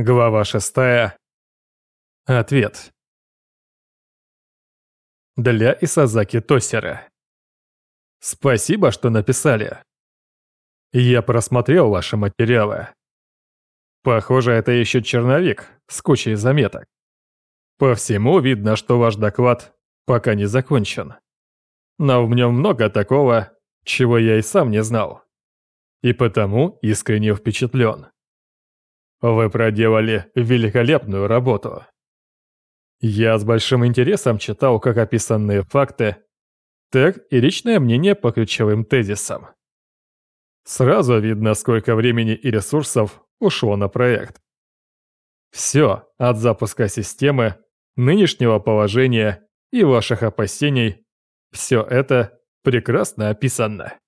Глава шестая. Ответ. Для Исазаки Тосера. Спасибо, что написали. Я просмотрел ваши материалы. Похоже, это еще черновик с кучей заметок. По всему видно, что ваш доклад пока не закончен. Но в нем много такого, чего я и сам не знал. И потому искренне впечатлен. Вы проделали великолепную работу. Я с большим интересом читал как описанные факты, так и личное мнение по ключевым тезисам. Сразу видно, сколько времени и ресурсов ушло на проект. Все от запуска системы, нынешнего положения и ваших опасений, все это прекрасно описано.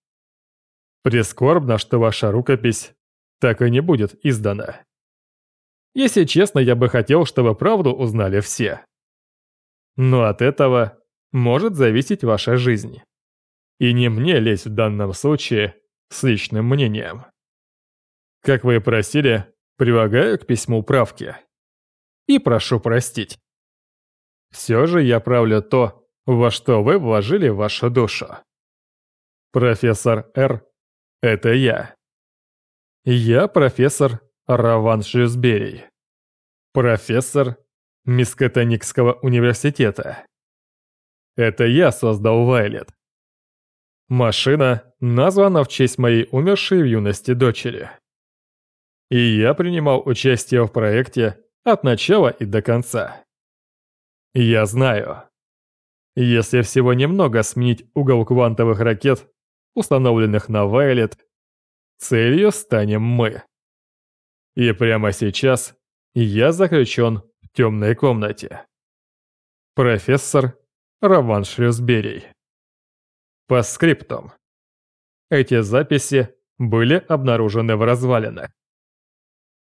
Прискорбно, что ваша рукопись так и не будет издана. Если честно, я бы хотел, чтобы правду узнали все. Но от этого может зависеть ваша жизнь. И не мне лезть в данном случае с личным мнением. Как вы и просили, прилагаю к письму правки. И прошу простить. Все же я правлю то, во что вы вложили вашу душу. Профессор Р. – это я. Я профессор Раван Шрюсберий. Профессор Мискотоникского университета. Это я создал Вайлет. Машина названа в честь моей умершей в юности дочери. И я принимал участие в проекте от начала и до конца. Я знаю. Если всего немного сменить угол квантовых ракет, установленных на Вайлет, целью станем мы. И прямо сейчас я заключен в темной комнате. Профессор Роман Шлюсберий. По скриптам. Эти записи были обнаружены в развалинах.